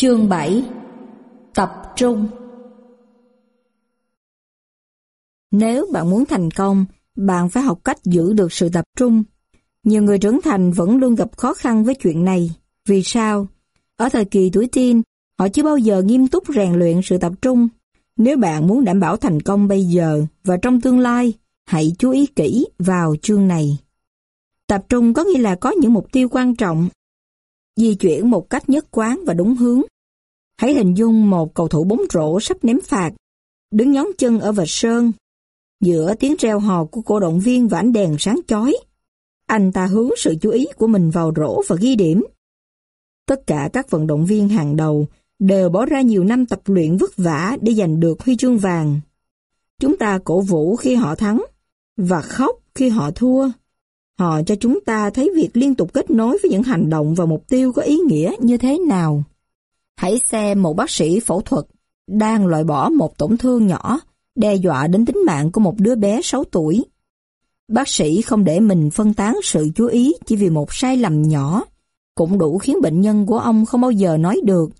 Chương 7 Tập trung Nếu bạn muốn thành công, bạn phải học cách giữ được sự tập trung. Nhiều người trưởng thành vẫn luôn gặp khó khăn với chuyện này. Vì sao? Ở thời kỳ tuổi teen, họ chưa bao giờ nghiêm túc rèn luyện sự tập trung. Nếu bạn muốn đảm bảo thành công bây giờ và trong tương lai, hãy chú ý kỹ vào chương này. Tập trung có nghĩa là có những mục tiêu quan trọng di chuyển một cách nhất quán và đúng hướng. Hãy hình dung một cầu thủ bóng rổ sắp ném phạt, đứng nhón chân ở vệt sơn, giữa tiếng reo hò của cổ động viên và ánh đèn sáng chói. Anh ta hướng sự chú ý của mình vào rổ và ghi điểm. Tất cả các vận động viên hàng đầu đều bỏ ra nhiều năm tập luyện vất vả để giành được huy chương vàng. Chúng ta cổ vũ khi họ thắng và khóc khi họ thua. Họ cho chúng ta thấy việc liên tục kết nối với những hành động và mục tiêu có ý nghĩa như thế nào. Hãy xem một bác sĩ phẫu thuật đang loại bỏ một tổn thương nhỏ đe dọa đến tính mạng của một đứa bé 6 tuổi. Bác sĩ không để mình phân tán sự chú ý chỉ vì một sai lầm nhỏ, cũng đủ khiến bệnh nhân của ông không bao giờ nói được.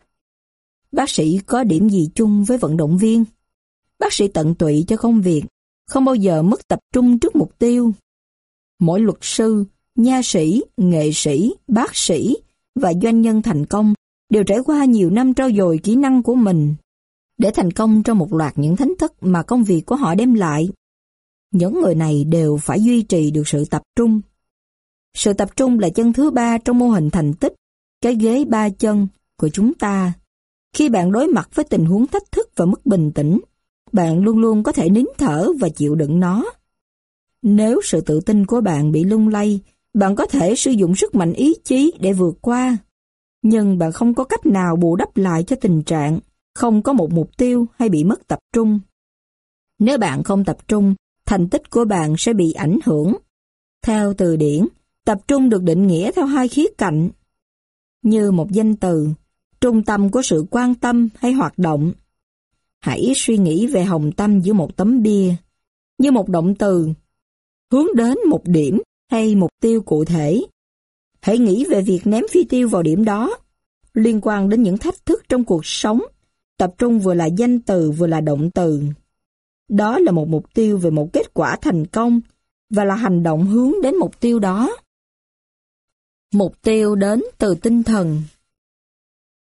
Bác sĩ có điểm gì chung với vận động viên? Bác sĩ tận tụy cho công việc, không bao giờ mất tập trung trước mục tiêu. Mỗi luật sư, nha sĩ, nghệ sĩ, bác sĩ và doanh nhân thành công đều trải qua nhiều năm trau dồi kỹ năng của mình để thành công trong một loạt những thánh thức mà công việc của họ đem lại. Những người này đều phải duy trì được sự tập trung. Sự tập trung là chân thứ ba trong mô hình thành tích, cái ghế ba chân của chúng ta. Khi bạn đối mặt với tình huống thách thức và mất bình tĩnh, bạn luôn luôn có thể nín thở và chịu đựng nó. Nếu sự tự tin của bạn bị lung lay, bạn có thể sử dụng sức mạnh ý chí để vượt qua. Nhưng bạn không có cách nào bù đắp lại cho tình trạng, không có một mục tiêu hay bị mất tập trung. Nếu bạn không tập trung, thành tích của bạn sẽ bị ảnh hưởng. Theo từ điển, tập trung được định nghĩa theo hai khía cạnh. Như một danh từ, trung tâm của sự quan tâm hay hoạt động. Hãy suy nghĩ về hồng tâm giữa một tấm bia. Như một động từ, hướng đến một điểm hay mục tiêu cụ thể. Hãy nghĩ về việc ném phi tiêu vào điểm đó, liên quan đến những thách thức trong cuộc sống, tập trung vừa là danh từ vừa là động từ. Đó là một mục tiêu về một kết quả thành công và là hành động hướng đến mục tiêu đó. Mục tiêu đến từ tinh thần.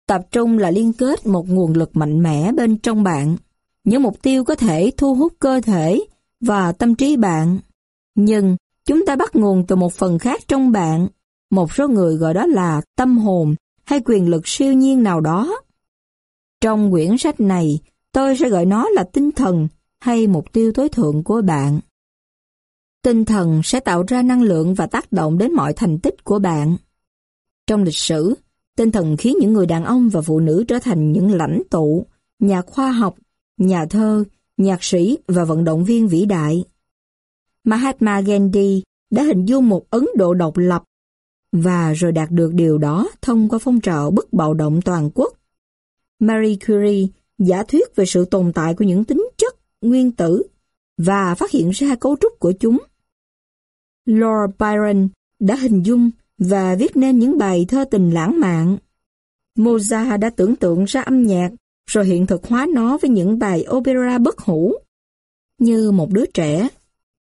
Tập trung là liên kết một nguồn lực mạnh mẽ bên trong bạn. Những mục tiêu có thể thu hút cơ thể và tâm trí bạn. Nhưng chúng ta bắt nguồn từ một phần khác trong bạn. Một số người gọi đó là tâm hồn hay quyền lực siêu nhiên nào đó. Trong quyển sách này, tôi sẽ gọi nó là tinh thần hay mục tiêu tối thượng của bạn. Tinh thần sẽ tạo ra năng lượng và tác động đến mọi thành tích của bạn. Trong lịch sử, tinh thần khiến những người đàn ông và phụ nữ trở thành những lãnh tụ, nhà khoa học, nhà thơ, nhạc sĩ và vận động viên vĩ đại. Mahatma Gandhi đã hình dung một Ấn Độ độc lập và rồi đạt được điều đó thông qua phong trào bất bạo động toàn quốc. Marie Curie giả thuyết về sự tồn tại của những tính chất, nguyên tử và phát hiện ra cấu trúc của chúng. Lord Byron đã hình dung và viết nên những bài thơ tình lãng mạn. Mozart đã tưởng tượng ra âm nhạc rồi hiện thực hóa nó với những bài opera bất hủ. Như một đứa trẻ,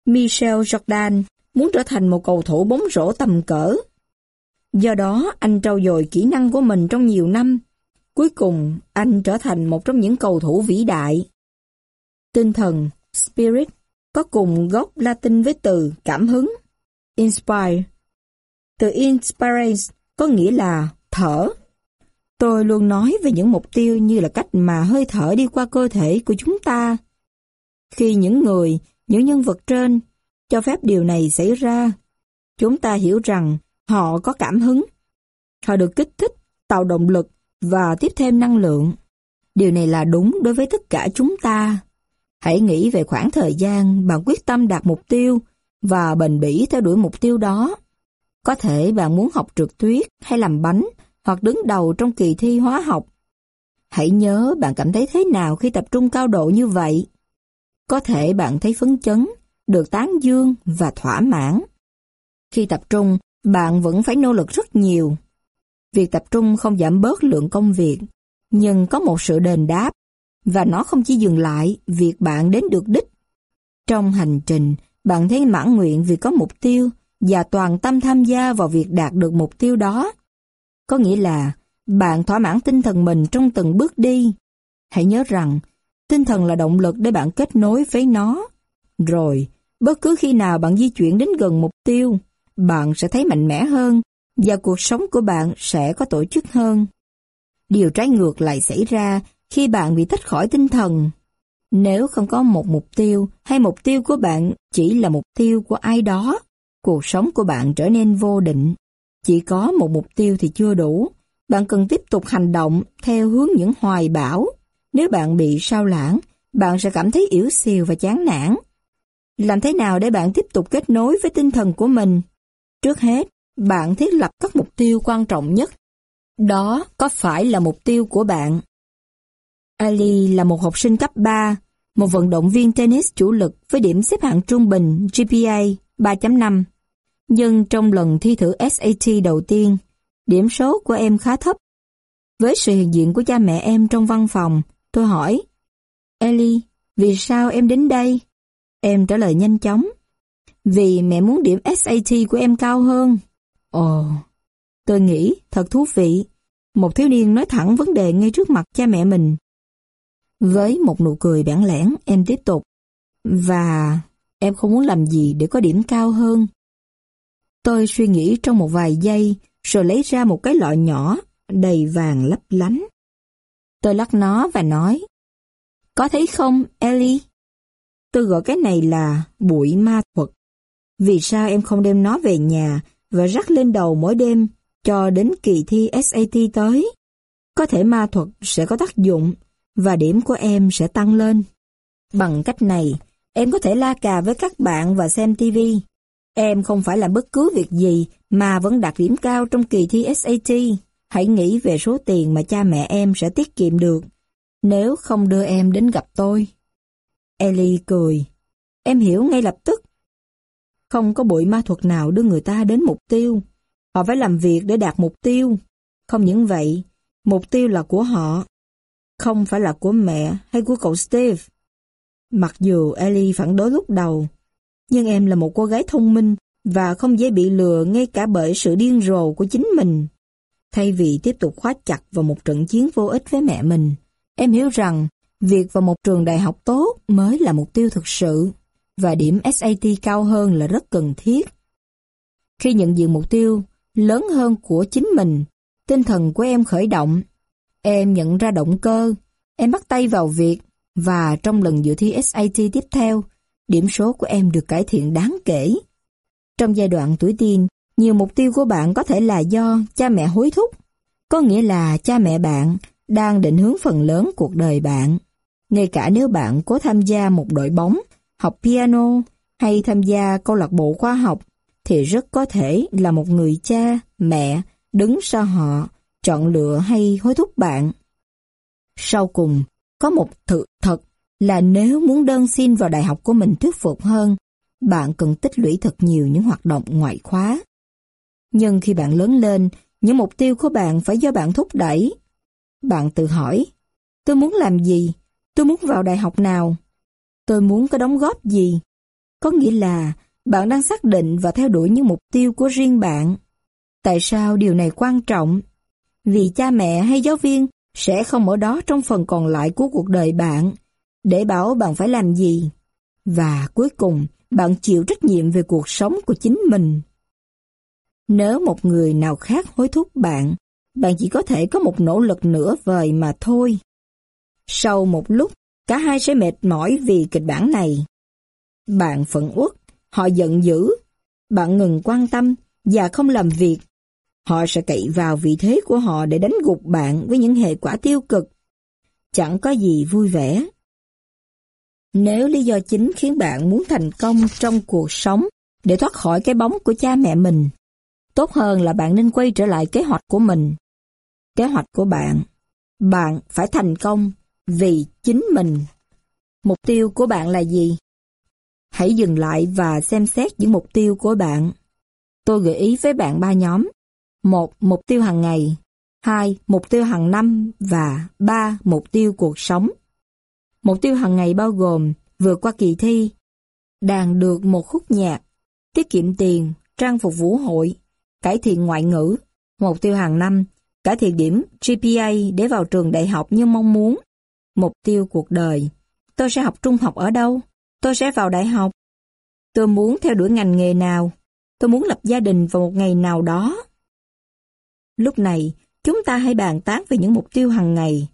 Michel Jordan muốn trở thành một cầu thủ bóng rổ tầm cỡ. Do đó, anh trau dồi kỹ năng của mình trong nhiều năm. Cuối cùng, anh trở thành một trong những cầu thủ vĩ đại. Tinh thần, spirit, có cùng gốc Latin với từ cảm hứng, inspire. Từ inspirate có nghĩa là thở. Tôi luôn nói về những mục tiêu như là cách mà hơi thở đi qua cơ thể của chúng ta. Khi những người những nhân vật trên cho phép điều này xảy ra. Chúng ta hiểu rằng họ có cảm hứng. Họ được kích thích, tạo động lực và tiếp thêm năng lượng. Điều này là đúng đối với tất cả chúng ta. Hãy nghĩ về khoảng thời gian bạn quyết tâm đạt mục tiêu và bền bỉ theo đuổi mục tiêu đó. Có thể bạn muốn học trượt tuyết hay làm bánh hoặc đứng đầu trong kỳ thi hóa học. Hãy nhớ bạn cảm thấy thế nào khi tập trung cao độ như vậy. Có thể bạn thấy phấn chấn, được tán dương và thỏa mãn. Khi tập trung, bạn vẫn phải nỗ lực rất nhiều. Việc tập trung không giảm bớt lượng công việc, nhưng có một sự đền đáp, và nó không chỉ dừng lại việc bạn đến được đích. Trong hành trình, bạn thấy mãn nguyện vì có mục tiêu và toàn tâm tham gia vào việc đạt được mục tiêu đó. Có nghĩa là bạn thỏa mãn tinh thần mình trong từng bước đi. Hãy nhớ rằng, tinh thần là động lực để bạn kết nối với nó. Rồi, bất cứ khi nào bạn di chuyển đến gần mục tiêu, bạn sẽ thấy mạnh mẽ hơn và cuộc sống của bạn sẽ có tổ chức hơn. Điều trái ngược lại xảy ra khi bạn bị tách khỏi tinh thần. Nếu không có một mục tiêu hay mục tiêu của bạn chỉ là mục tiêu của ai đó, cuộc sống của bạn trở nên vô định. Chỉ có một mục tiêu thì chưa đủ. Bạn cần tiếp tục hành động theo hướng những hoài bão. Nếu bạn bị sao lãng, bạn sẽ cảm thấy yếu xìu và chán nản. Làm thế nào để bạn tiếp tục kết nối với tinh thần của mình? Trước hết, bạn thiết lập các mục tiêu quan trọng nhất. Đó có phải là mục tiêu của bạn? Ali là một học sinh cấp 3, một vận động viên tennis chủ lực với điểm xếp hạng trung bình GPA 3.5. Nhưng trong lần thi thử SAT đầu tiên, điểm số của em khá thấp. Với sự hiện diện của cha mẹ em trong văn phòng, tôi hỏi, Ellie, vì sao em đến đây? Em trả lời nhanh chóng, vì mẹ muốn điểm SAT của em cao hơn. Ồ, tôi nghĩ thật thú vị. Một thiếu niên nói thẳng vấn đề ngay trước mặt cha mẹ mình. Với một nụ cười bản lẽn, em tiếp tục. Và em không muốn làm gì để có điểm cao hơn. Tôi suy nghĩ trong một vài giây, rồi lấy ra một cái lọ nhỏ, đầy vàng lấp lánh. Tôi lắc nó và nói, Có thấy không, Ellie? Tôi gọi cái này là bụi ma thuật. Vì sao em không đem nó về nhà và rắc lên đầu mỗi đêm cho đến kỳ thi SAT tới? Có thể ma thuật sẽ có tác dụng và điểm của em sẽ tăng lên. Bằng cách này, em có thể la cà với các bạn và xem TV. Em không phải làm bất cứ việc gì mà vẫn đạt điểm cao trong kỳ thi SAT. Hãy nghĩ về số tiền mà cha mẹ em sẽ tiết kiệm được nếu không đưa em đến gặp tôi. Ellie cười. Em hiểu ngay lập tức. Không có bụi ma thuật nào đưa người ta đến mục tiêu. Họ phải làm việc để đạt mục tiêu. Không những vậy, mục tiêu là của họ không phải là của mẹ hay của cậu Steve. Mặc dù Ellie phản đối lúc đầu, nhưng em là một cô gái thông minh và không dễ bị lừa ngay cả bởi sự điên rồ của chính mình. Thay vì tiếp tục khóa chặt vào một trận chiến vô ích với mẹ mình, em hiểu rằng việc vào một trường đại học tốt mới là mục tiêu thực sự và điểm SAT cao hơn là rất cần thiết. Khi nhận diện mục tiêu lớn hơn của chính mình, tinh thần của em khởi động Em nhận ra động cơ, em bắt tay vào việc và trong lần dự thi SAT tiếp theo, điểm số của em được cải thiện đáng kể. Trong giai đoạn tuổi teen, nhiều mục tiêu của bạn có thể là do cha mẹ hối thúc, có nghĩa là cha mẹ bạn đang định hướng phần lớn cuộc đời bạn. Ngay cả nếu bạn có tham gia một đội bóng, học piano hay tham gia câu lạc bộ khoa học, thì rất có thể là một người cha, mẹ đứng sau họ chọn lựa hay hối thúc bạn. Sau cùng, có một thực thật là nếu muốn đơn xin vào đại học của mình thuyết phục hơn, bạn cần tích lũy thật nhiều những hoạt động ngoại khóa. Nhưng khi bạn lớn lên, những mục tiêu của bạn phải do bạn thúc đẩy. Bạn tự hỏi, tôi muốn làm gì? Tôi muốn vào đại học nào? Tôi muốn có đóng góp gì? Có nghĩa là bạn đang xác định và theo đuổi những mục tiêu của riêng bạn. Tại sao điều này quan trọng? vì cha mẹ hay giáo viên sẽ không ở đó trong phần còn lại của cuộc đời bạn, để bảo bạn phải làm gì. Và cuối cùng, bạn chịu trách nhiệm về cuộc sống của chính mình. Nếu một người nào khác hối thúc bạn, bạn chỉ có thể có một nỗ lực nửa vời mà thôi. Sau một lúc, cả hai sẽ mệt mỏi vì kịch bản này. Bạn phận uất, họ giận dữ, bạn ngừng quan tâm và không làm việc Họ sẽ cậy vào vị thế của họ để đánh gục bạn với những hệ quả tiêu cực. Chẳng có gì vui vẻ. Nếu lý do chính khiến bạn muốn thành công trong cuộc sống để thoát khỏi cái bóng của cha mẹ mình, tốt hơn là bạn nên quay trở lại kế hoạch của mình. Kế hoạch của bạn, bạn phải thành công vì chính mình. Mục tiêu của bạn là gì? Hãy dừng lại và xem xét những mục tiêu của bạn. Tôi gợi ý với bạn ba nhóm. Một, mục tiêu hàng ngày. 2. Mục tiêu hàng năm và 3. Mục tiêu cuộc sống. Mục tiêu hàng ngày bao gồm vượt qua kỳ thi, đàn được một khúc nhạc, tiết kiệm tiền, trang phục vũ hội, cải thiện ngoại ngữ. Mục tiêu hàng năm, cải thiện điểm GPA để vào trường đại học như mong muốn. Mục tiêu cuộc đời, tôi sẽ học trung học ở đâu? Tôi sẽ vào đại học. Tôi muốn theo đuổi ngành nghề nào? Tôi muốn lập gia đình vào một ngày nào đó. Lúc này, chúng ta hãy bàn tán về những mục tiêu hàng ngày.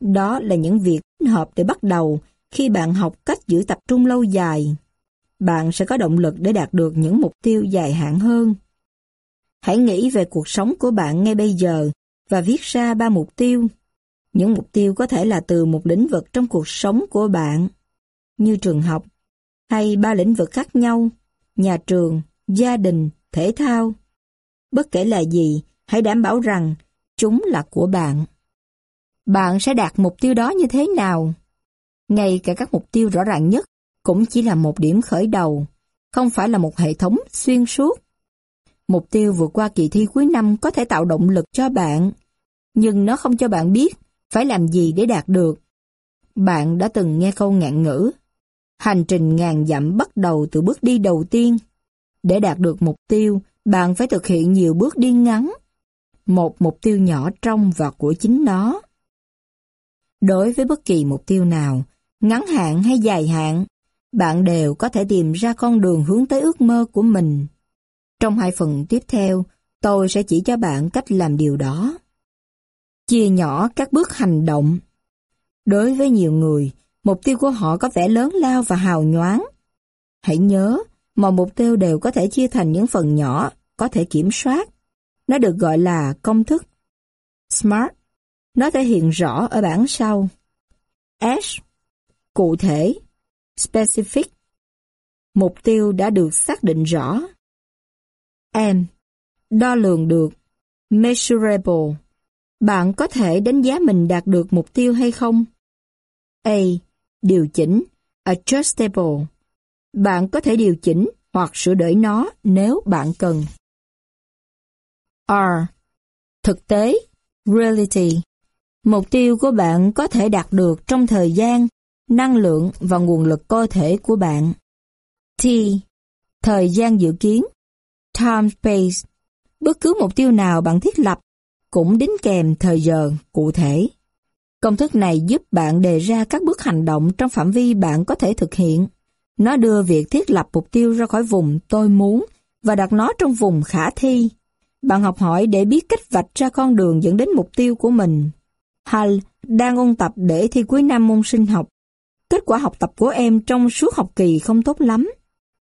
Đó là những việc hợp để bắt đầu khi bạn học cách giữ tập trung lâu dài. Bạn sẽ có động lực để đạt được những mục tiêu dài hạn hơn. Hãy nghĩ về cuộc sống của bạn ngay bây giờ và viết ra ba mục tiêu. Những mục tiêu có thể là từ một lĩnh vực trong cuộc sống của bạn, như trường học, hay ba lĩnh vực khác nhau, nhà trường, gia đình, thể thao. Bất kể là gì, hãy đảm bảo rằng chúng là của bạn. Bạn sẽ đạt mục tiêu đó như thế nào? Ngay cả các mục tiêu rõ ràng nhất cũng chỉ là một điểm khởi đầu, không phải là một hệ thống xuyên suốt. Mục tiêu vượt qua kỳ thi cuối năm có thể tạo động lực cho bạn, nhưng nó không cho bạn biết phải làm gì để đạt được. Bạn đã từng nghe câu ngạn ngữ, hành trình ngàn dặm bắt đầu từ bước đi đầu tiên. Để đạt được mục tiêu, bạn phải thực hiện nhiều bước đi ngắn. Một mục tiêu nhỏ trong và của chính nó. Đối với bất kỳ mục tiêu nào, ngắn hạn hay dài hạn, bạn đều có thể tìm ra con đường hướng tới ước mơ của mình. Trong hai phần tiếp theo, tôi sẽ chỉ cho bạn cách làm điều đó. Chia nhỏ các bước hành động. Đối với nhiều người, mục tiêu của họ có vẻ lớn lao và hào nhoáng. Hãy nhớ, mọi mục tiêu đều có thể chia thành những phần nhỏ, có thể kiểm soát. Nó được gọi là công thức. SMART. Nó thể hiện rõ ở bảng sau. S. Cụ thể. Specific. Mục tiêu đã được xác định rõ. M. Đo lường được. Measurable. Bạn có thể đánh giá mình đạt được mục tiêu hay không? A. Điều chỉnh. Adjustable. Bạn có thể điều chỉnh hoặc sửa đổi nó nếu bạn cần. R. Thực tế. Reality. Mục tiêu của bạn có thể đạt được trong thời gian, năng lượng và nguồn lực cơ thể của bạn. T. Thời gian dự kiến. Time space. Bất cứ mục tiêu nào bạn thiết lập cũng đính kèm thời giờ cụ thể. Công thức này giúp bạn đề ra các bước hành động trong phạm vi bạn có thể thực hiện. Nó đưa việc thiết lập mục tiêu ra khỏi vùng tôi muốn và đặt nó trong vùng khả thi. Bạn học hỏi để biết cách vạch ra con đường dẫn đến mục tiêu của mình. Hal đang ôn tập để thi cuối năm môn sinh học. Kết quả học tập của em trong suốt học kỳ không tốt lắm.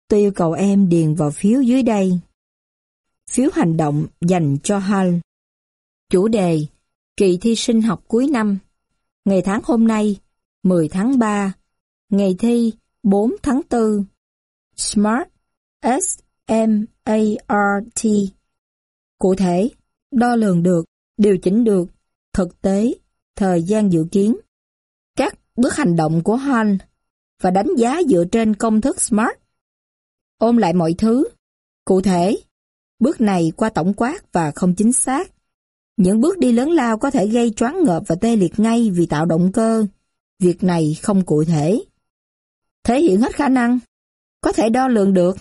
Tôi yêu cầu em điền vào phiếu dưới đây. Phiếu hành động dành cho Hal. Chủ đề Kỳ thi sinh học cuối năm Ngày tháng hôm nay 10 tháng 3 Ngày thi 4 tháng 4 SMART S-M-A-R-T Cụ thể, đo lường được, điều chỉnh được, thực tế, thời gian dự kiến. Các bước hành động của Hall và đánh giá dựa trên công thức SMART. Ôm lại mọi thứ. Cụ thể, bước này qua tổng quát và không chính xác. Những bước đi lớn lao có thể gây choáng ngợp và tê liệt ngay vì tạo động cơ. Việc này không cụ thể. Thể hiện hết khả năng. Có thể đo lường được.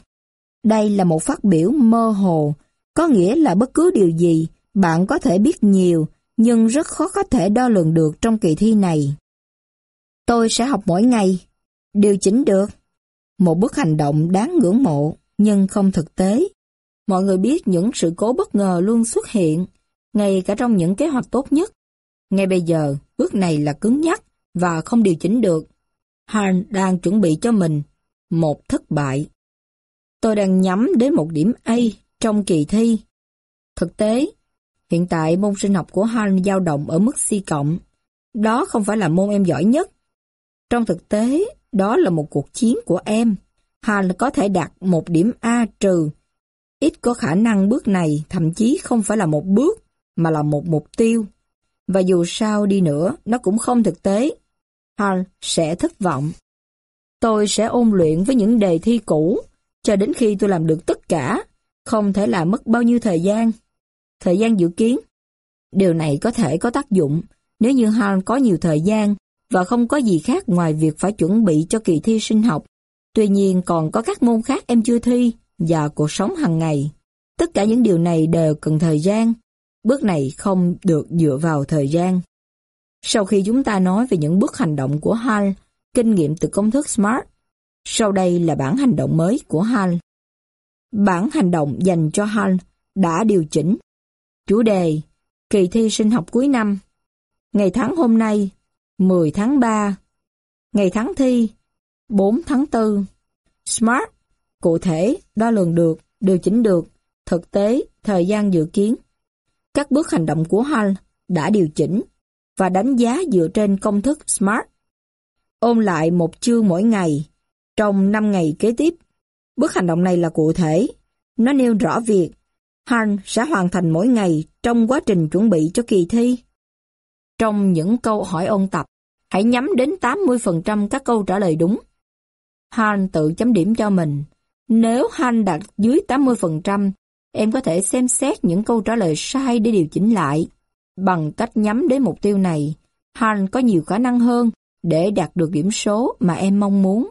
Đây là một phát biểu mơ hồ, có nghĩa là bất cứ điều gì bạn có thể biết nhiều nhưng rất khó có thể đo lường được trong kỳ thi này. Tôi sẽ học mỗi ngày, điều chỉnh được. Một bước hành động đáng ngưỡng mộ nhưng không thực tế. Mọi người biết những sự cố bất ngờ luôn xuất hiện ngay cả trong những kế hoạch tốt nhất. Ngay bây giờ, bước này là cứng nhắc và không điều chỉnh được. Han đang chuẩn bị cho mình một thất bại. Tôi đang nhắm đến một điểm A trong kỳ thi. Thực tế, hiện tại môn sinh học của Han dao động ở mức C cộng. Đó không phải là môn em giỏi nhất. Trong thực tế, đó là một cuộc chiến của em. Han có thể đạt một điểm A trừ. Ít có khả năng bước này thậm chí không phải là một bước mà là một mục tiêu. Và dù sao đi nữa, nó cũng không thực tế. Hal sẽ thất vọng. Tôi sẽ ôn luyện với những đề thi cũ, cho đến khi tôi làm được tất cả, không thể làm mất bao nhiêu thời gian. Thời gian dự kiến, Điều này có thể có tác dụng nếu như Hal có nhiều thời gian và không có gì khác ngoài việc phải chuẩn bị cho kỳ thi sinh học. Tuy nhiên còn có các môn khác em chưa thi và cuộc sống hàng ngày. Tất cả những điều này đều cần thời gian. Bước này không được dựa vào thời gian. Sau khi chúng ta nói về những bước hành động của Hal, kinh nghiệm từ công thức SMART, sau đây là bản hành động mới của Hal. Bản hành động dành cho Hal đã điều chỉnh. Chủ đề, kỳ thi sinh học cuối năm. Ngày tháng hôm nay, 10 tháng 3. Ngày tháng thi, 4 tháng 4. SMART, cụ thể, đo lường được, điều chỉnh được, thực tế, thời gian dự kiến. Các bước hành động của Hall đã điều chỉnh và đánh giá dựa trên công thức SMART. Ôn lại một chương mỗi ngày, trong 5 ngày kế tiếp. Bước hành động này là cụ thể. Nó nêu rõ việc Han sẽ hoàn thành mỗi ngày trong quá trình chuẩn bị cho kỳ thi. Trong những câu hỏi ôn tập, hãy nhắm đến 80% các câu trả lời đúng. Han tự chấm điểm cho mình. Nếu Han đạt dưới 80%, em có thể xem xét những câu trả lời sai để điều chỉnh lại. Bằng cách nhắm đến mục tiêu này, Han có nhiều khả năng hơn để đạt được điểm số mà em mong muốn.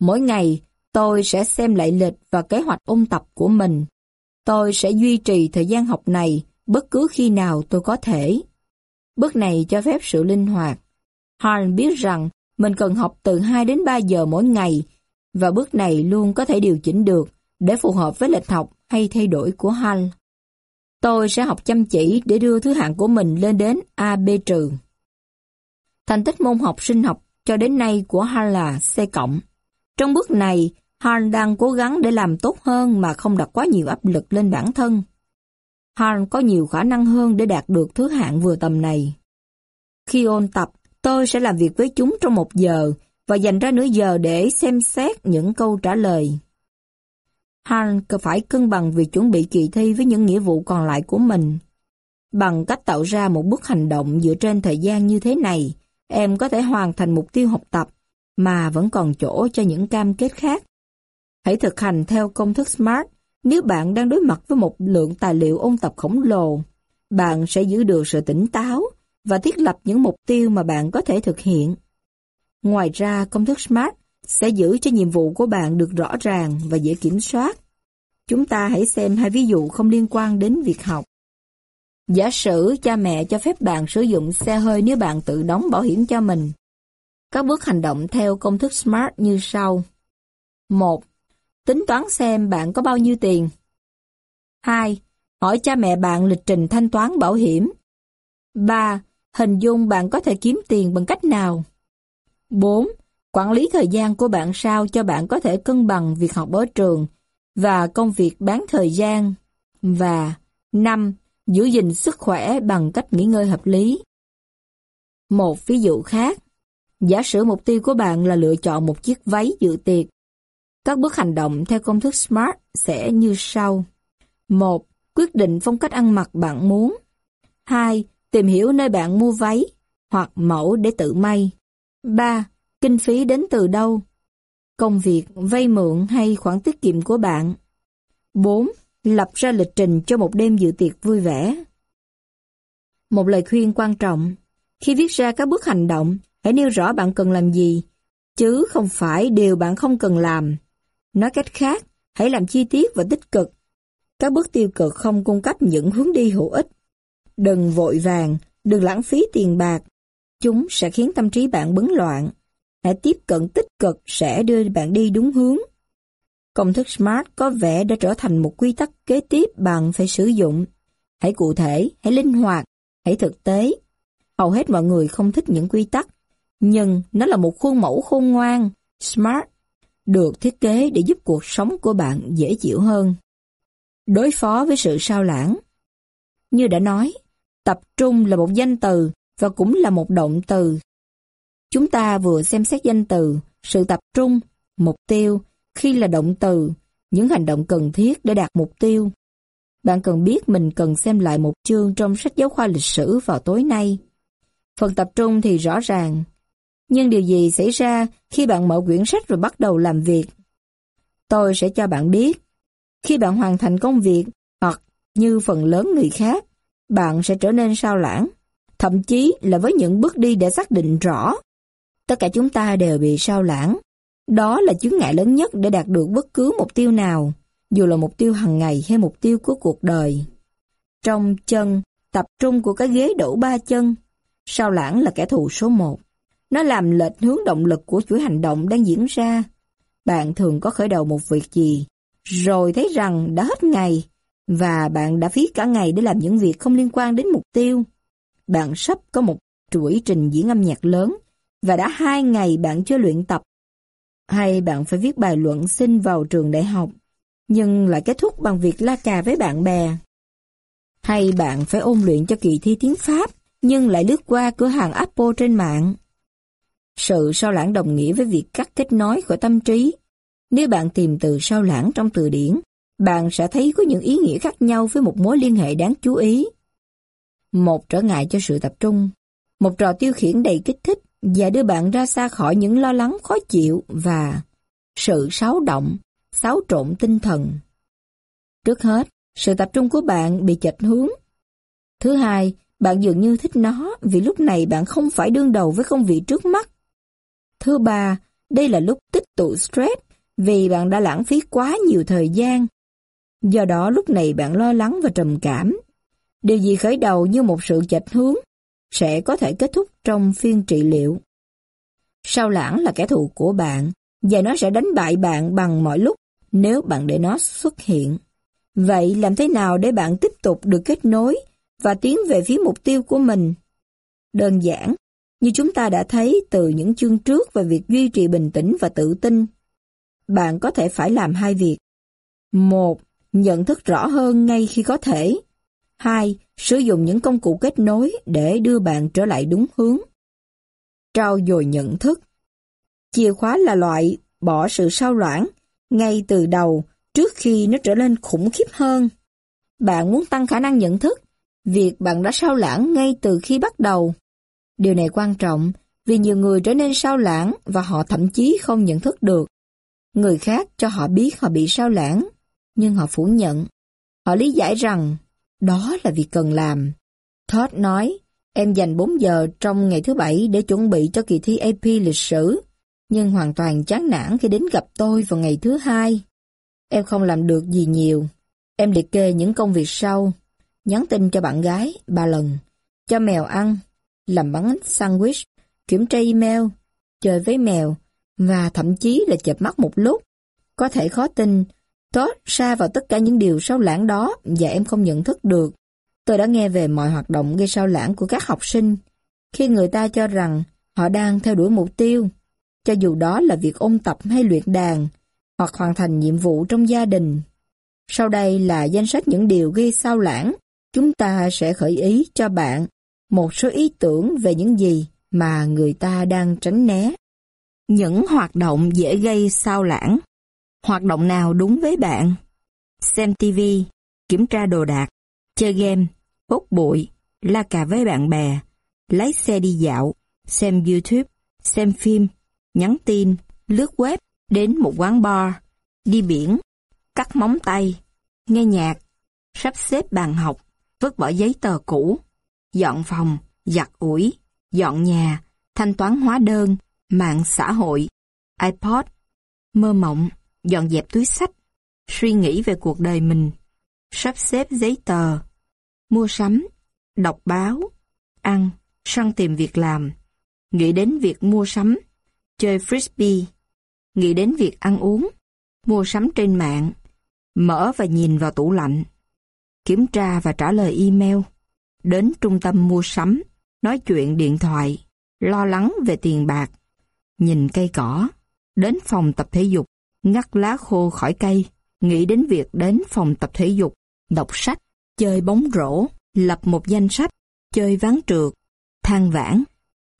Mỗi ngày, tôi sẽ xem lại lịch và kế hoạch ôn tập của mình. Tôi sẽ duy trì thời gian học này bất cứ khi nào tôi có thể. Bước này cho phép sự linh hoạt. Han biết rằng mình cần học từ 2 đến 3 giờ mỗi ngày và bước này luôn có thể điều chỉnh được để phù hợp với lịch học hay thay đổi của Hal. Tôi sẽ học chăm chỉ để đưa thứ hạng của mình lên đến AB trừ. Thành tích môn học sinh học cho đến nay của Hal là C cộng. Trong bước này, Han đang cố gắng để làm tốt hơn mà không đặt quá nhiều áp lực lên bản thân. Han có nhiều khả năng hơn để đạt được thứ hạng vừa tầm này. Khi ôn tập, tôi sẽ làm việc với chúng trong một giờ và dành ra nửa giờ để xem xét những câu trả lời. Han phải cân bằng việc chuẩn bị kỳ thi với những nghĩa vụ còn lại của mình. Bằng cách tạo ra một bước hành động dựa trên thời gian như thế này, em có thể hoàn thành mục tiêu học tập mà vẫn còn chỗ cho những cam kết khác. Hãy thực hành theo công thức SMART nếu bạn đang đối mặt với một lượng tài liệu ôn tập khổng lồ. Bạn sẽ giữ được sự tỉnh táo và thiết lập những mục tiêu mà bạn có thể thực hiện. Ngoài ra, công thức SMART sẽ giữ cho nhiệm vụ của bạn được rõ ràng và dễ kiểm soát. Chúng ta hãy xem hai ví dụ không liên quan đến việc học. Giả sử cha mẹ cho phép bạn sử dụng xe hơi nếu bạn tự đóng bảo hiểm cho mình. Các bước hành động theo công thức SMART như sau. 1. Tính toán xem bạn có bao nhiêu tiền. 2. Hỏi cha mẹ bạn lịch trình thanh toán bảo hiểm. 3. Hình dung bạn có thể kiếm tiền bằng cách nào. 4. Quản lý thời gian của bạn sao cho bạn có thể cân bằng việc học ở trường và công việc bán thời gian. Và 5. Giữ gìn sức khỏe bằng cách nghỉ ngơi hợp lý. Một ví dụ khác. Giả sử mục tiêu của bạn là lựa chọn một chiếc váy dự tiệc. Các bước hành động theo công thức SMART sẽ như sau. 1. Quyết định phong cách ăn mặc bạn muốn. 2. Tìm hiểu nơi bạn mua váy hoặc mẫu để tự may. 3. Kinh phí đến từ đâu? Công việc, vay mượn hay khoản tiết kiệm của bạn? 4. Lập ra lịch trình cho một đêm dự tiệc vui vẻ. Một lời khuyên quan trọng. Khi viết ra các bước hành động, hãy nêu rõ bạn cần làm gì, chứ không phải điều bạn không cần làm. Nói cách khác, hãy làm chi tiết và tích cực. Các bước tiêu cực không cung cấp những hướng đi hữu ích. Đừng vội vàng, đừng lãng phí tiền bạc. Chúng sẽ khiến tâm trí bạn bấn loạn. Hãy tiếp cận tích cực sẽ đưa bạn đi đúng hướng. Công thức SMART có vẻ đã trở thành một quy tắc kế tiếp bạn phải sử dụng. Hãy cụ thể, hãy linh hoạt, hãy thực tế. Hầu hết mọi người không thích những quy tắc, nhưng nó là một khuôn mẫu khôn ngoan, SMART, được thiết kế để giúp cuộc sống của bạn dễ chịu hơn. Đối phó với sự sao lãng Như đã nói, tập trung là một danh từ và cũng là một động từ. Chúng ta vừa xem xét danh từ, sự tập trung, mục tiêu, khi là động từ, những hành động cần thiết để đạt mục tiêu. Bạn cần biết mình cần xem lại một chương trong sách giáo khoa lịch sử vào tối nay. Phần tập trung thì rõ ràng, nhưng điều gì xảy ra khi bạn mở quyển sách rồi bắt đầu làm việc? Tôi sẽ cho bạn biết. Khi bạn hoàn thành công việc, hoặc như phần lớn người khác, bạn sẽ trở nên sao lãng, thậm chí là với những bước đi để xác định rõ. Tất cả chúng ta đều bị sao lãng. Đó là chướng ngại lớn nhất để đạt được bất cứ mục tiêu nào, dù là mục tiêu hàng ngày hay mục tiêu của cuộc đời. Trong chân, tập trung của cái ghế đổ ba chân, sao lãng là kẻ thù số một. Nó làm lệch hướng động lực của chuỗi hành động đang diễn ra. Bạn thường có khởi đầu một việc gì, rồi thấy rằng đã hết ngày, và bạn đã phí cả ngày để làm những việc không liên quan đến mục tiêu. Bạn sắp có một chuỗi trình diễn âm nhạc lớn, và đã hai ngày bạn chưa luyện tập. Hay bạn phải viết bài luận xin vào trường đại học, nhưng lại kết thúc bằng việc la cà với bạn bè. Hay bạn phải ôn luyện cho kỳ thi tiếng Pháp, nhưng lại lướt qua cửa hàng Apple trên mạng. Sự sao lãng đồng nghĩa với việc cắt kết nối của tâm trí. Nếu bạn tìm từ sao lãng trong từ điển, bạn sẽ thấy có những ý nghĩa khác nhau với một mối liên hệ đáng chú ý. Một trở ngại cho sự tập trung, một trò tiêu khiển đầy kích thích và đưa bạn ra xa khỏi những lo lắng khó chịu và sự xáo động, xáo trộn tinh thần. Trước hết, sự tập trung của bạn bị chệch hướng. Thứ hai, bạn dường như thích nó vì lúc này bạn không phải đương đầu với công việc trước mắt. Thứ ba, đây là lúc tích tụ stress vì bạn đã lãng phí quá nhiều thời gian. Do đó lúc này bạn lo lắng và trầm cảm. Điều gì khởi đầu như một sự chệch hướng sẽ có thể kết thúc trong phiên trị liệu. Sao lãng là kẻ thù của bạn và nó sẽ đánh bại bạn bằng mọi lúc nếu bạn để nó xuất hiện. Vậy làm thế nào để bạn tiếp tục được kết nối và tiến về phía mục tiêu của mình? Đơn giản, như chúng ta đã thấy từ những chương trước về việc duy trì bình tĩnh và tự tin, bạn có thể phải làm hai việc. Một, nhận thức rõ hơn ngay khi có thể. Hai, sử dụng những công cụ kết nối để đưa bạn trở lại đúng hướng. Trao dồi nhận thức Chìa khóa là loại bỏ sự sao loãng ngay từ đầu trước khi nó trở nên khủng khiếp hơn. Bạn muốn tăng khả năng nhận thức, việc bạn đã sao lãng ngay từ khi bắt đầu. Điều này quan trọng vì nhiều người trở nên sao lãng và họ thậm chí không nhận thức được. Người khác cho họ biết họ bị sao lãng, nhưng họ phủ nhận. Họ lý giải rằng đó là việc cần làm. Todd nói, em dành 4 giờ trong ngày thứ bảy để chuẩn bị cho kỳ thi AP lịch sử, nhưng hoàn toàn chán nản khi đến gặp tôi vào ngày thứ hai. Em không làm được gì nhiều. Em liệt kê những công việc sau. Nhắn tin cho bạn gái ba lần. Cho mèo ăn. Làm bánh sandwich. Kiểm tra email. Chơi với mèo. Và thậm chí là chợp mắt một lúc. Có thể khó tin. Tốt xa vào tất cả những điều sao lãng đó và em không nhận thức được. Tôi đã nghe về mọi hoạt động gây sao lãng của các học sinh. Khi người ta cho rằng họ đang theo đuổi mục tiêu, cho dù đó là việc ôn tập hay luyện đàn, hoặc hoàn thành nhiệm vụ trong gia đình. Sau đây là danh sách những điều gây sao lãng. Chúng ta sẽ khởi ý cho bạn một số ý tưởng về những gì mà người ta đang tránh né. Những hoạt động dễ gây sao lãng. Hoạt động nào đúng với bạn? Xem TV, kiểm tra đồ đạc, chơi game, hút bụi, la cà với bạn bè, lái xe đi dạo, xem YouTube, xem phim, nhắn tin, lướt web, đến một quán bar, đi biển, cắt móng tay, nghe nhạc, sắp xếp bàn học, vứt bỏ giấy tờ cũ, dọn phòng, giặt ủi, dọn nhà, thanh toán hóa đơn, mạng xã hội, iPod, mơ mộng, dọn dẹp túi sách, suy nghĩ về cuộc đời mình, sắp xếp giấy tờ, mua sắm, đọc báo, ăn, săn tìm việc làm, nghĩ đến việc mua sắm, chơi frisbee, nghĩ đến việc ăn uống, mua sắm trên mạng, mở và nhìn vào tủ lạnh, kiểm tra và trả lời email, đến trung tâm mua sắm, nói chuyện điện thoại, lo lắng về tiền bạc, nhìn cây cỏ, đến phòng tập thể dục, ngắt lá khô khỏi cây, nghĩ đến việc đến phòng tập thể dục, đọc sách, chơi bóng rổ, lập một danh sách, chơi ván trượt, than vãn,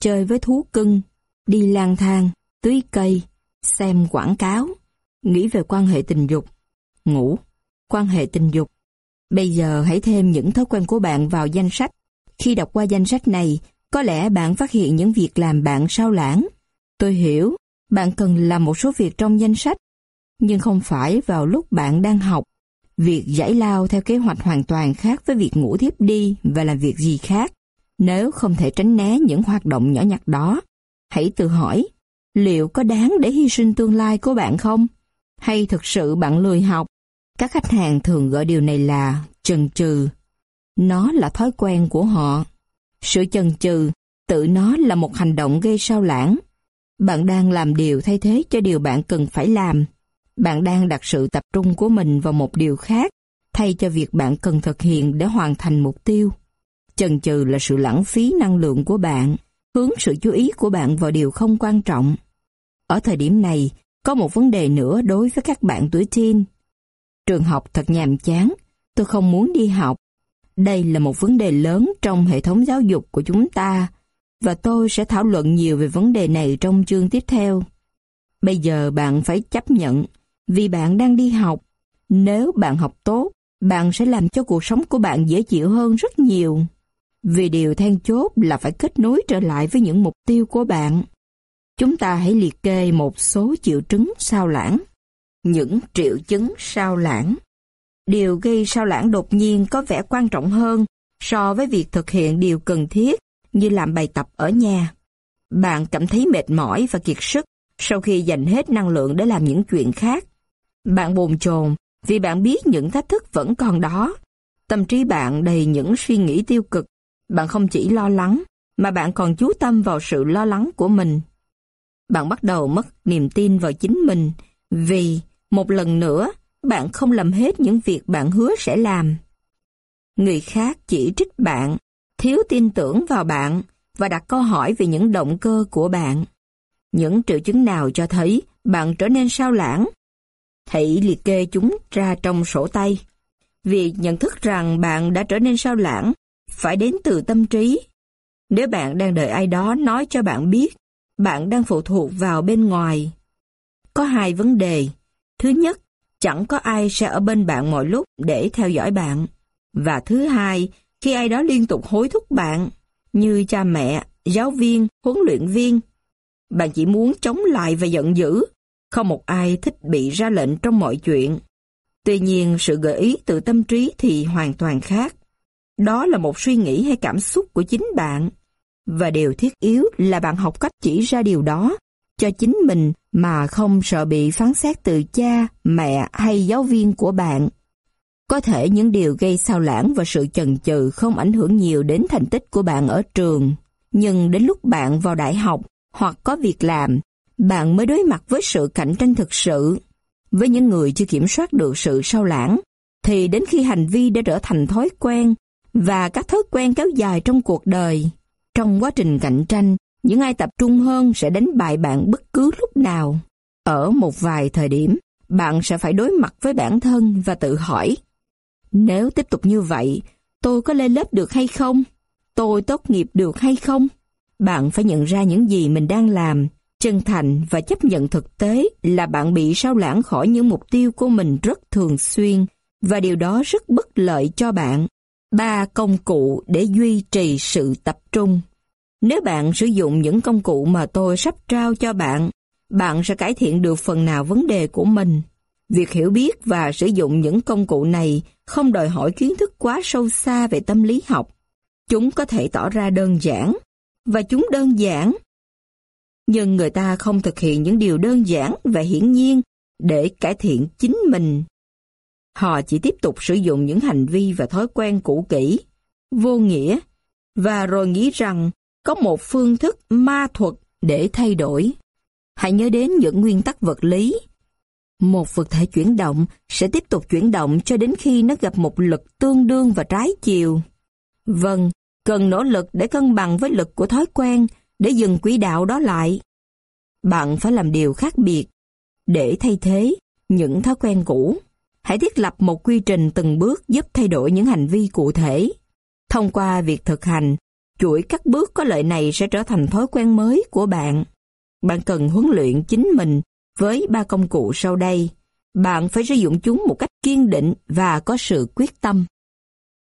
chơi với thú cưng, đi lang thang, tưới cây, xem quảng cáo, nghĩ về quan hệ tình dục, ngủ, quan hệ tình dục. Bây giờ hãy thêm những thói quen của bạn vào danh sách. Khi đọc qua danh sách này, có lẽ bạn phát hiện những việc làm bạn sao lãng. Tôi hiểu, bạn cần làm một số việc trong danh sách, nhưng không phải vào lúc bạn đang học, Việc giải lao theo kế hoạch hoàn toàn khác với việc ngủ thiếp đi và làm việc gì khác. Nếu không thể tránh né những hoạt động nhỏ nhặt đó, hãy tự hỏi, liệu có đáng để hy sinh tương lai của bạn không? Hay thực sự bạn lười học? Các khách hàng thường gọi điều này là chần chừ. Nó là thói quen của họ. Sự chần chừ, tự nó là một hành động gây sao lãng. Bạn đang làm điều thay thế cho điều bạn cần phải làm. Bạn đang đặt sự tập trung của mình vào một điều khác, thay cho việc bạn cần thực hiện để hoàn thành mục tiêu. Chần chừ là sự lãng phí năng lượng của bạn, hướng sự chú ý của bạn vào điều không quan trọng. Ở thời điểm này, có một vấn đề nữa đối với các bạn tuổi teen. Trường học thật nhàm chán, tôi không muốn đi học. Đây là một vấn đề lớn trong hệ thống giáo dục của chúng ta, và tôi sẽ thảo luận nhiều về vấn đề này trong chương tiếp theo. Bây giờ bạn phải chấp nhận, vì bạn đang đi học. Nếu bạn học tốt, bạn sẽ làm cho cuộc sống của bạn dễ chịu hơn rất nhiều. Vì điều then chốt là phải kết nối trở lại với những mục tiêu của bạn. Chúng ta hãy liệt kê một số triệu chứng sao lãng. Những triệu chứng sao lãng. Điều gây sao lãng đột nhiên có vẻ quan trọng hơn so với việc thực hiện điều cần thiết như làm bài tập ở nhà. Bạn cảm thấy mệt mỏi và kiệt sức sau khi dành hết năng lượng để làm những chuyện khác. Bạn bồn chồn vì bạn biết những thách thức vẫn còn đó. Tâm trí bạn đầy những suy nghĩ tiêu cực. Bạn không chỉ lo lắng, mà bạn còn chú tâm vào sự lo lắng của mình. Bạn bắt đầu mất niềm tin vào chính mình vì, một lần nữa, bạn không làm hết những việc bạn hứa sẽ làm. Người khác chỉ trích bạn, thiếu tin tưởng vào bạn và đặt câu hỏi về những động cơ của bạn. Những triệu chứng nào cho thấy bạn trở nên sao lãng? Hãy liệt kê chúng ra trong sổ tay. Việc nhận thức rằng bạn đã trở nên sao lãng phải đến từ tâm trí. Nếu bạn đang đợi ai đó nói cho bạn biết, bạn đang phụ thuộc vào bên ngoài. Có hai vấn đề. Thứ nhất, chẳng có ai sẽ ở bên bạn mọi lúc để theo dõi bạn. Và thứ hai, khi ai đó liên tục hối thúc bạn, như cha mẹ, giáo viên, huấn luyện viên, bạn chỉ muốn chống lại và giận dữ. Không một ai thích bị ra lệnh trong mọi chuyện. Tuy nhiên, sự gợi ý từ tâm trí thì hoàn toàn khác. Đó là một suy nghĩ hay cảm xúc của chính bạn. Và điều thiết yếu là bạn học cách chỉ ra điều đó cho chính mình mà không sợ bị phán xét từ cha, mẹ hay giáo viên của bạn. Có thể những điều gây sao lãng và sự chần chừ không ảnh hưởng nhiều đến thành tích của bạn ở trường. Nhưng đến lúc bạn vào đại học hoặc có việc làm, bạn mới đối mặt với sự cạnh tranh thực sự. Với những người chưa kiểm soát được sự sao lãng, thì đến khi hành vi đã trở thành thói quen và các thói quen kéo dài trong cuộc đời, trong quá trình cạnh tranh, những ai tập trung hơn sẽ đánh bại bạn bất cứ lúc nào. Ở một vài thời điểm, bạn sẽ phải đối mặt với bản thân và tự hỏi nếu tiếp tục như vậy, tôi có lên lớp được hay không? Tôi tốt nghiệp được hay không? Bạn phải nhận ra những gì mình đang làm, chân thành và chấp nhận thực tế là bạn bị sao lãng khỏi những mục tiêu của mình rất thường xuyên và điều đó rất bất lợi cho bạn. Ba công cụ để duy trì sự tập trung. Nếu bạn sử dụng những công cụ mà tôi sắp trao cho bạn, bạn sẽ cải thiện được phần nào vấn đề của mình. Việc hiểu biết và sử dụng những công cụ này không đòi hỏi kiến thức quá sâu xa về tâm lý học. Chúng có thể tỏ ra đơn giản, và chúng đơn giản. Nhưng người ta không thực hiện những điều đơn giản và hiển nhiên để cải thiện chính mình. Họ chỉ tiếp tục sử dụng những hành vi và thói quen cũ kỹ, vô nghĩa, và rồi nghĩ rằng có một phương thức ma thuật để thay đổi. Hãy nhớ đến những nguyên tắc vật lý một vật thể chuyển động sẽ tiếp tục chuyển động cho đến khi nó gặp một lực tương đương và trái chiều. Vâng, cần nỗ lực để cân bằng với lực của thói quen để dừng quỹ đạo đó lại. Bạn phải làm điều khác biệt để thay thế những thói quen cũ. Hãy thiết lập một quy trình từng bước giúp thay đổi những hành vi cụ thể. Thông qua việc thực hành, chuỗi các bước có lợi này sẽ trở thành thói quen mới của bạn. Bạn cần huấn luyện chính mình với ba công cụ sau đây, bạn phải sử dụng chúng một cách kiên định và có sự quyết tâm.